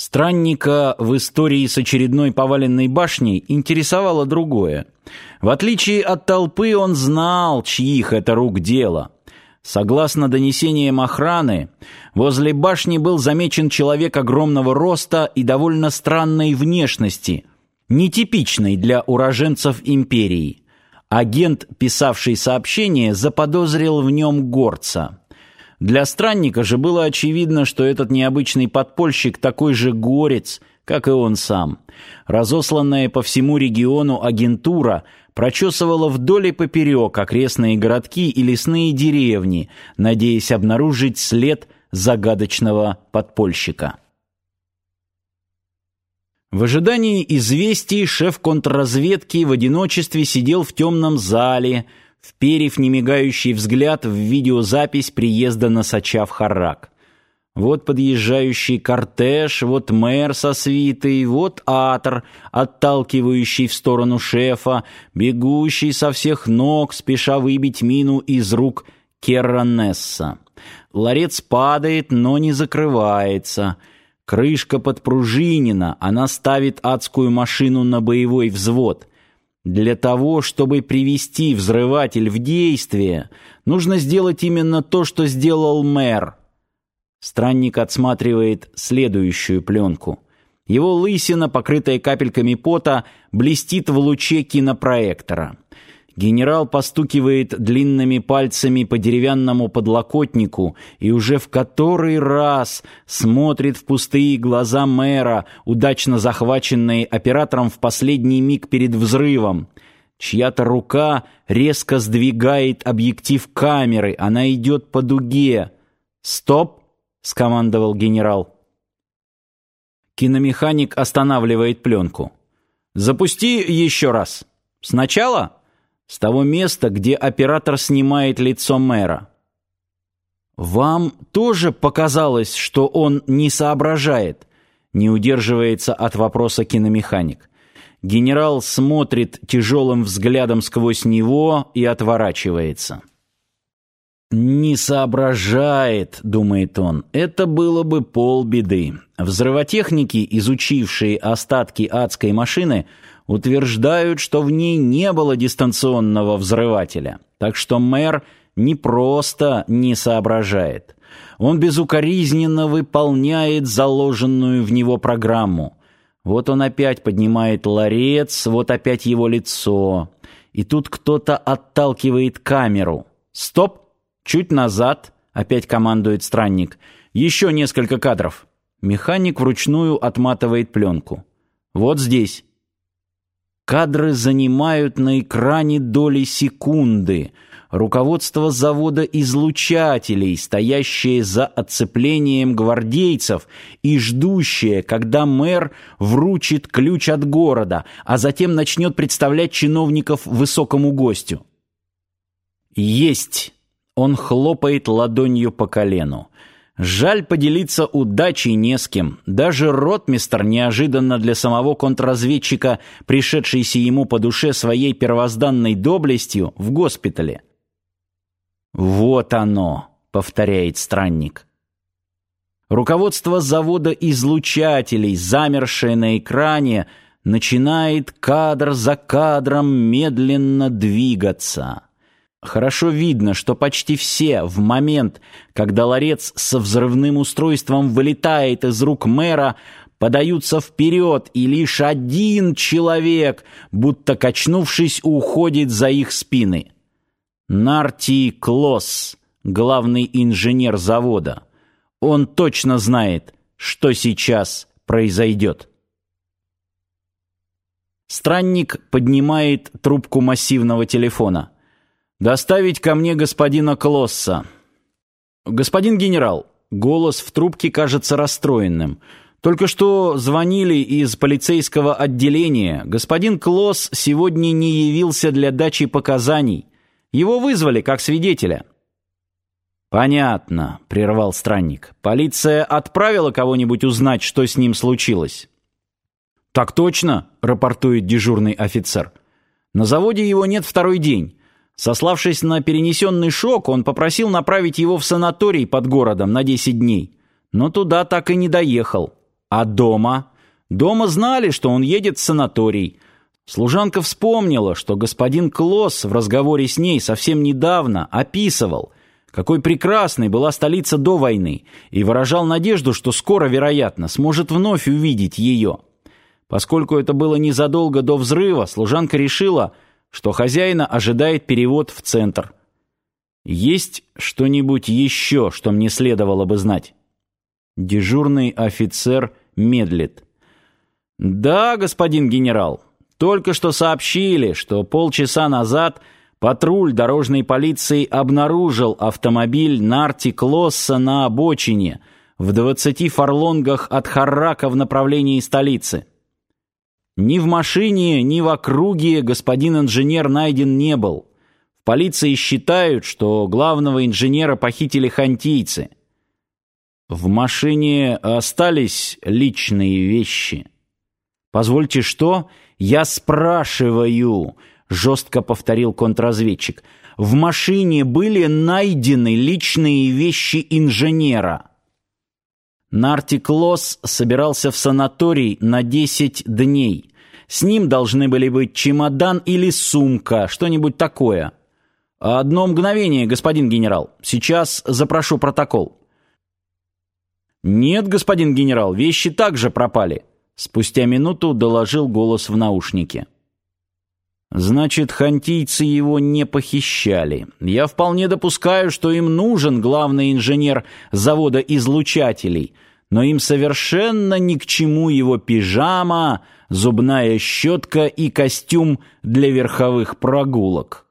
Странника в истории с очередной поваленной башней интересовало другое. В отличие от толпы он знал, чьих это рук дело. Согласно донесениям охраны, возле башни был замечен человек огромного роста и довольно странной внешности, нетипичной для уроженцев империи. Агент, писавший сообщение, заподозрил в нем горца. Для странника же было очевидно, что этот необычный подпольщик такой же горец, как и он сам. Разосланная по всему региону агентура прочесывала вдоль и поперек окрестные городки и лесные деревни, надеясь обнаружить след загадочного подпольщика. В ожидании известий шеф контрразведки в одиночестве сидел в темном зале, вперев немигающий взгляд в видеозапись приезда Носача в Харрак. Вот подъезжающий кортеж, вот мэр со свитой, вот атор, отталкивающий в сторону шефа, бегущий со всех ног, спеша выбить мину из рук Керранесса. Ларец падает, но не закрывается. Крышка подпружинена, она ставит адскую машину на боевой взвод. Для того, чтобы привести взрыватель в действие, нужно сделать именно то, что сделал мэр. Странник отсматривает следующую пленку. Его лысина, покрытая капельками пота, блестит в луче кинопроектора. Генерал постукивает длинными пальцами по деревянному подлокотнику и уже в который раз смотрит в пустые глаза мэра, удачно захваченные оператором в последний миг перед взрывом. Чья-то рука резко сдвигает объектив камеры, она идет по дуге. «Стоп!» — скомандовал генерал. Киномеханик останавливает пленку. «Запусти еще раз. Сначала?» С того места, где оператор снимает лицо мэра. Вам тоже показалось, что он не соображает? Не удерживается от вопроса киномеханик. Генерал смотрит тяжелым взглядом сквозь него и отворачивается. «Не соображает», — думает он, — «это было бы полбеды». Взрывотехники, изучившие остатки адской машины, утверждают, что в ней не было дистанционного взрывателя. Так что мэр не просто не соображает. Он безукоризненно выполняет заложенную в него программу. Вот он опять поднимает ларец, вот опять его лицо. И тут кто-то отталкивает камеру. «Стоп! Чуть назад!» — опять командует странник. «Еще несколько кадров». Механик вручную отматывает пленку. «Вот здесь». Кадры занимают на экране доли секунды. Руководство завода излучателей, стоящее за отцеплением гвардейцев и ждущее, когда мэр вручит ключ от города, а затем начнет представлять чиновников высокому гостю. Есть. Он хлопает ладонью по колену. Жаль поделиться удачей не с кем. Даже ротмистр, неожиданно для самого контрразведчика, пришедшийся ему по душе своей первозданной доблестью, в госпитале. «Вот оно», — повторяет странник. Руководство завода излучателей, замершее на экране, начинает кадр за кадром медленно двигаться. Хорошо видно, что почти все в момент, когда ларец со взрывным устройством вылетает из рук мэра, подаются вперед, и лишь один человек, будто качнувшись, уходит за их спины. Нарти Клосс, главный инженер завода. Он точно знает, что сейчас произойдет. Странник поднимает трубку массивного телефона. «Доставить ко мне господина Клосса». «Господин генерал», голос в трубке кажется расстроенным. «Только что звонили из полицейского отделения. Господин Клосс сегодня не явился для дачи показаний. Его вызвали как свидетеля». «Понятно», — прервал странник. «Полиция отправила кого-нибудь узнать, что с ним случилось?» «Так точно», — рапортует дежурный офицер. «На заводе его нет второй день. Сославшись на перенесенный шок, он попросил направить его в санаторий под городом на 10 дней. Но туда так и не доехал. А дома? Дома знали, что он едет в санаторий. Служанка вспомнила, что господин Клосс в разговоре с ней совсем недавно описывал, какой прекрасной была столица до войны, и выражал надежду, что скоро, вероятно, сможет вновь увидеть ее. Поскольку это было незадолго до взрыва, служанка решила, что хозяина ожидает перевод в центр. Есть что-нибудь еще, что мне следовало бы знать? Дежурный офицер медлит. Да, господин генерал, только что сообщили, что полчаса назад патруль дорожной полиции обнаружил автомобиль Нарти Клосса на обочине в 20 фарлонгах от Харрака в направлении столицы. Ни в машине, ни в округе господин инженер найден не был. В полиции считают, что главного инженера похитили хантийцы. В машине остались личные вещи. Позвольте, что? Я спрашиваю, жестко повторил контрразведчик. В машине были найдены личные вещи инженера. Нартиклос собирался в санаторий на 10 дней. С ним должны были быть чемодан или сумка, что-нибудь такое. Одно мгновение, господин генерал. Сейчас запрошу протокол. Нет, господин генерал, вещи также пропали. Спустя минуту доложил голос в наушнике. Значит, хантийцы его не похищали. Я вполне допускаю, что им нужен главный инженер завода излучателей — но им совершенно ни к чему его пижама, зубная щетка и костюм для верховых прогулок.